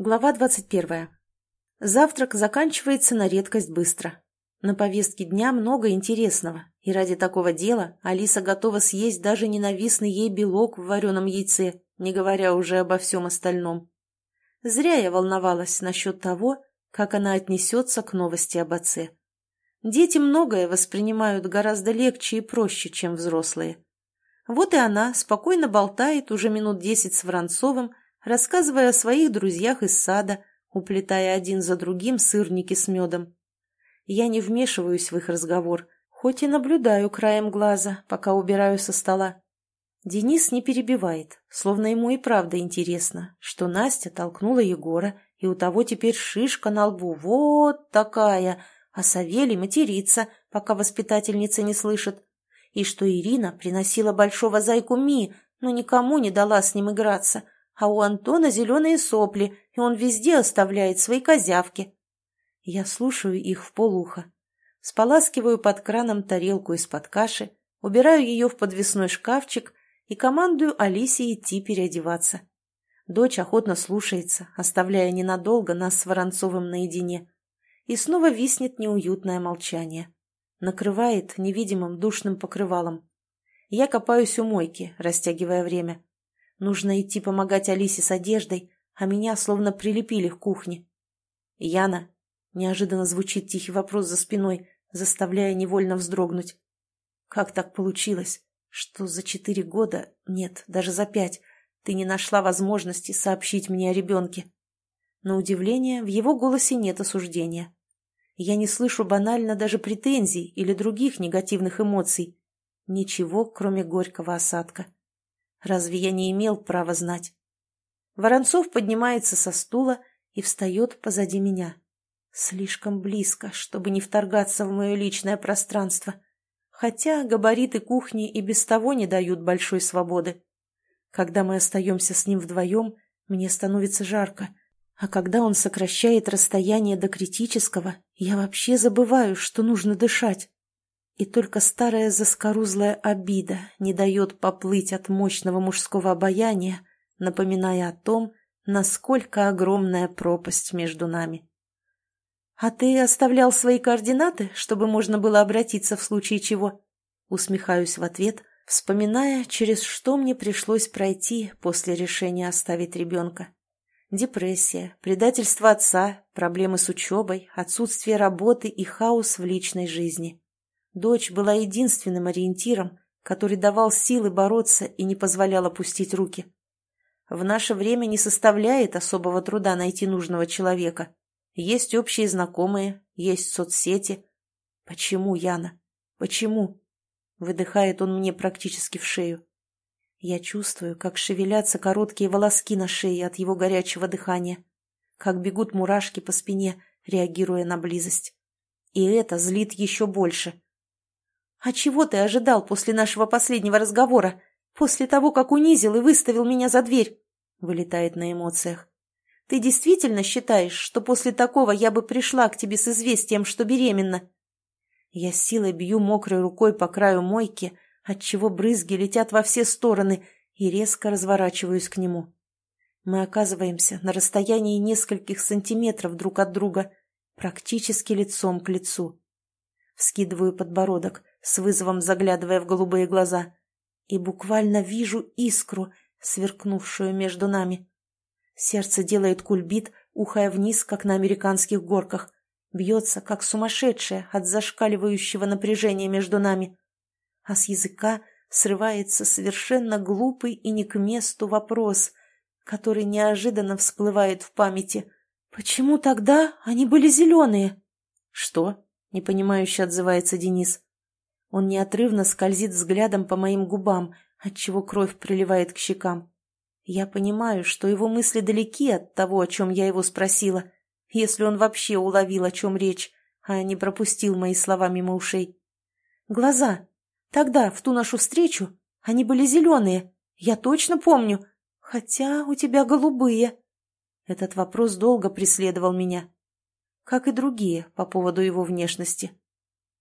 Глава 21. Завтрак заканчивается на редкость быстро. На повестке дня много интересного, и ради такого дела Алиса готова съесть даже ненавистный ей белок в вареном яйце, не говоря уже обо всем остальном. Зря я волновалась насчет того, как она отнесется к новости об отце. Дети многое воспринимают гораздо легче и проще, чем взрослые. Вот и она спокойно болтает уже минут десять с Воронцовым, рассказывая о своих друзьях из сада, уплетая один за другим сырники с медом. Я не вмешиваюсь в их разговор, хоть и наблюдаю краем глаза, пока убираю со стола. Денис не перебивает, словно ему и правда интересно, что Настя толкнула Егора, и у того теперь шишка на лбу, вот такая, а Савелий матерится, пока воспитательница не слышит, и что Ирина приносила большого зайку Ми, но никому не дала с ним играться — а у Антона зеленые сопли, и он везде оставляет свои козявки. Я слушаю их в полухо. Споласкиваю под краном тарелку из-под каши, убираю ее в подвесной шкафчик и командую Алисе идти переодеваться. Дочь охотно слушается, оставляя ненадолго нас с Воронцовым наедине. И снова виснет неуютное молчание. Накрывает невидимым душным покрывалом. Я копаюсь у мойки, растягивая время. Нужно идти помогать Алисе с одеждой, а меня словно прилепили к кухне. «Яна!» — неожиданно звучит тихий вопрос за спиной, заставляя невольно вздрогнуть. «Как так получилось, что за четыре года, нет, даже за пять, ты не нашла возможности сообщить мне о ребенке?» На удивление, в его голосе нет осуждения. Я не слышу банально даже претензий или других негативных эмоций. Ничего, кроме горького осадка. Разве я не имел права знать? Воронцов поднимается со стула и встает позади меня. Слишком близко, чтобы не вторгаться в мое личное пространство. Хотя габариты кухни и без того не дают большой свободы. Когда мы остаемся с ним вдвоем, мне становится жарко. А когда он сокращает расстояние до критического, я вообще забываю, что нужно дышать и только старая заскорузлая обида не дает поплыть от мощного мужского обаяния, напоминая о том, насколько огромная пропасть между нами. «А ты оставлял свои координаты, чтобы можно было обратиться в случае чего?» Усмехаюсь в ответ, вспоминая, через что мне пришлось пройти после решения оставить ребенка. Депрессия, предательство отца, проблемы с учебой, отсутствие работы и хаос в личной жизни. Дочь была единственным ориентиром, который давал силы бороться и не позволял опустить руки. В наше время не составляет особого труда найти нужного человека. Есть общие знакомые, есть соцсети. Почему, Яна? Почему? Выдыхает он мне практически в шею. Я чувствую, как шевелятся короткие волоски на шее от его горячего дыхания, как бегут мурашки по спине, реагируя на близость. И это злит еще больше. «А чего ты ожидал после нашего последнего разговора? После того, как унизил и выставил меня за дверь?» Вылетает на эмоциях. «Ты действительно считаешь, что после такого я бы пришла к тебе с известием, что беременна?» Я силой бью мокрой рукой по краю мойки, отчего брызги летят во все стороны, и резко разворачиваюсь к нему. Мы оказываемся на расстоянии нескольких сантиметров друг от друга, практически лицом к лицу. Вскидываю подбородок, с вызовом заглядывая в голубые глаза, и буквально вижу искру, сверкнувшую между нами. Сердце делает кульбит, ухая вниз, как на американских горках, бьется, как сумасшедшее от зашкаливающего напряжения между нами. А с языка срывается совершенно глупый и не к месту вопрос, который неожиданно всплывает в памяти. «Почему тогда они были зеленые?» «Что?» — непонимающе отзывается Денис. Он неотрывно скользит взглядом по моим губам, отчего кровь приливает к щекам. Я понимаю, что его мысли далеки от того, о чем я его спросила, если он вообще уловил, о чем речь, а не пропустил мои слова мимо ушей. Глаза. Тогда, в ту нашу встречу, они были зеленые. Я точно помню. Хотя у тебя голубые. Этот вопрос долго преследовал меня. Как и другие по поводу его внешности.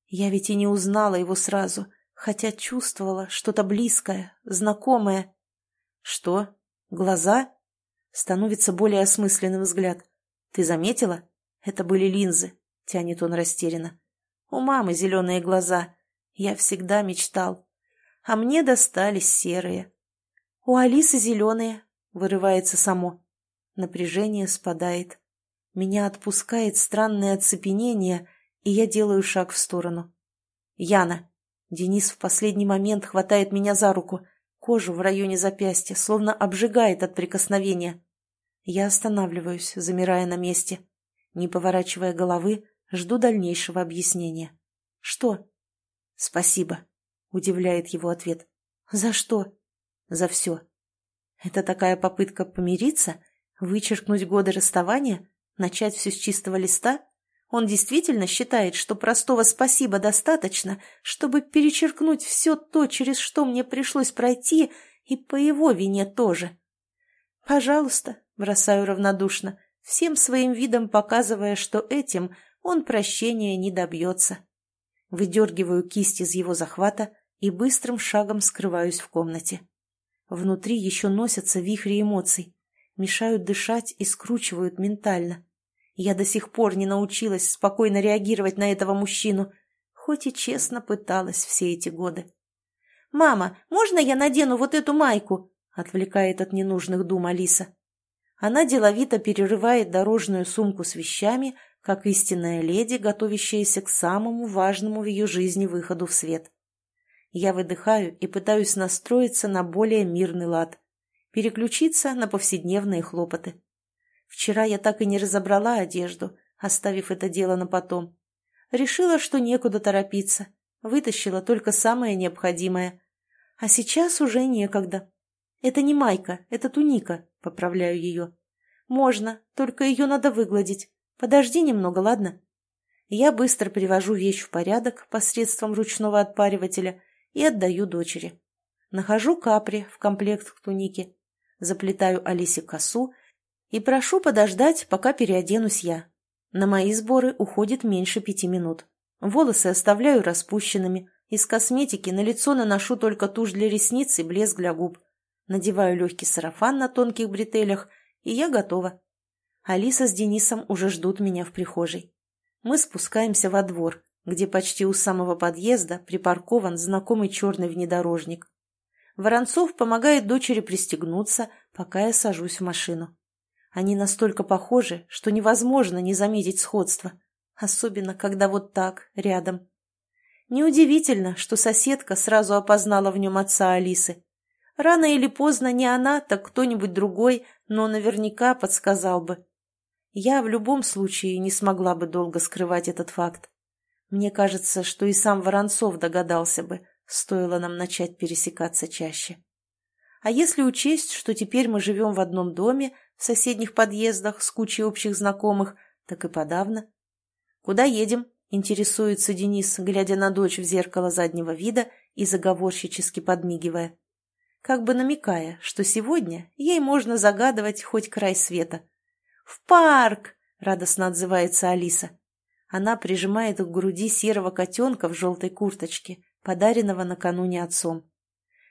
Я ведь и не узнала его сразу, хотя чувствовала что-то близкое, знакомое. Что? Глаза? Становится более осмысленным взгляд. «Ты заметила? Это были линзы», — тянет он растерянно. «У мамы зеленые глаза. Я всегда мечтал. А мне достались серые». «У Алисы зеленые», — вырывается само. Напряжение спадает. Меня отпускает странное оцепенение, и я делаю шаг в сторону. «Яна!» Денис в последний момент хватает меня за руку. Кожу в районе запястья словно обжигает от прикосновения. Я останавливаюсь, замирая на месте. Не поворачивая головы, жду дальнейшего объяснения. «Что?» «Спасибо», — удивляет его ответ. «За что?» «За все». Это такая попытка помириться? Вычеркнуть годы расставания? Начать все с чистого листа? Он действительно считает, что простого «спасибо» достаточно, чтобы перечеркнуть все то, через что мне пришлось пройти, и по его вине тоже. «Пожалуйста», бросаю равнодушно, всем своим видом показывая, что этим он прощения не добьется. Выдергиваю кисть из его захвата и быстрым шагом скрываюсь в комнате. Внутри еще носятся вихри эмоций, мешают дышать и скручивают ментально. Я до сих пор не научилась спокойно реагировать на этого мужчину, хоть и честно пыталась все эти годы. «Мама, можно я надену вот эту майку?» — отвлекает от ненужных дум Алиса. Она деловито перерывает дорожную сумку с вещами, как истинная леди, готовящаяся к самому важному в ее жизни выходу в свет. Я выдыхаю и пытаюсь настроиться на более мирный лад, переключиться на повседневные хлопоты. Вчера я так и не разобрала одежду, оставив это дело на потом. Решила, что некуда торопиться, вытащила только самое необходимое. А сейчас уже некогда. Это не майка, это туника, поправляю ее. Можно, только ее надо выгладить. Подожди немного, ладно? Я быстро привожу вещь в порядок посредством ручного отпаривателя и отдаю дочери. Нахожу капри в комплект к тунике, заплетаю Алисе косу и прошу подождать, пока переоденусь я. На мои сборы уходит меньше пяти минут. Волосы оставляю распущенными, из косметики на лицо наношу только тушь для ресниц и блеск для губ. Надеваю легкий сарафан на тонких бретелях, и я готова. Алиса с Денисом уже ждут меня в прихожей. Мы спускаемся во двор, где почти у самого подъезда припаркован знакомый черный внедорожник. Воронцов помогает дочери пристегнуться, пока я сажусь в машину. Они настолько похожи, что невозможно не заметить сходства, особенно когда вот так, рядом. Неудивительно, что соседка сразу опознала в нем отца Алисы. Рано или поздно не она, так кто-нибудь другой, но наверняка подсказал бы. Я в любом случае не смогла бы долго скрывать этот факт. Мне кажется, что и сам Воронцов догадался бы, стоило нам начать пересекаться чаще. А если учесть, что теперь мы живем в одном доме, в соседних подъездах, с кучей общих знакомых, так и подавно. «Куда едем?» — интересуется Денис, глядя на дочь в зеркало заднего вида и заговорщически подмигивая как бы намекая, что сегодня ей можно загадывать хоть край света. «В парк!» — радостно отзывается Алиса. Она прижимает к груди серого котенка в желтой курточке, подаренного накануне отцом.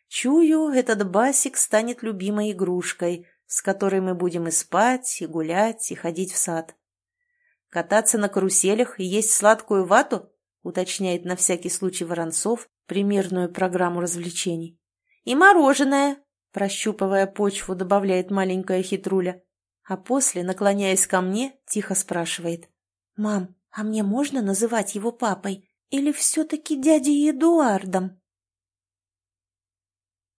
«Чую, этот басик станет любимой игрушкой, с которой мы будем и спать, и гулять, и ходить в сад. Кататься на каруселях и есть сладкую вату?» — уточняет на всякий случай Воронцов примерную программу развлечений. «И мороженое!» – прощупывая почву, добавляет маленькая хитруля. А после, наклоняясь ко мне, тихо спрашивает. «Мам, а мне можно называть его папой? Или все-таки дядей Эдуардом?»